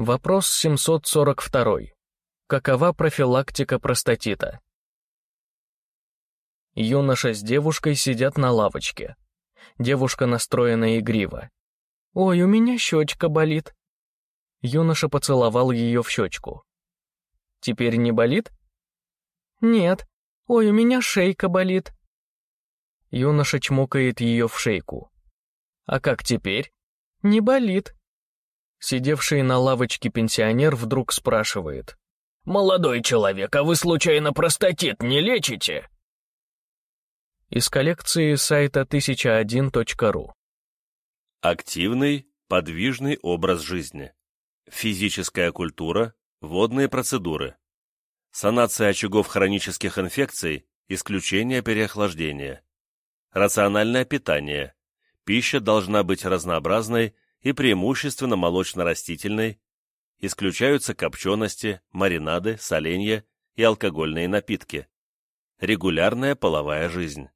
Вопрос 742. Какова профилактика простатита? Юноша с девушкой сидят на лавочке. Девушка настроена игриво. «Ой, у меня щечка болит». Юноша поцеловал ее в щечку. «Теперь не болит?» «Нет. Ой, у меня шейка болит». Юноша чмокает ее в шейку. «А как теперь?» «Не болит». Сидевший на лавочке пенсионер вдруг спрашивает. «Молодой человек, а вы случайно простатит не лечите?» Из коллекции сайта 1001.ru Активный, подвижный образ жизни. Физическая культура, водные процедуры. Санация очагов хронических инфекций, исключение переохлаждения. Рациональное питание. Пища должна быть разнообразной и преимущественно молочно-растительной. Исключаются копчености, маринады, соленья и алкогольные напитки. Регулярная половая жизнь.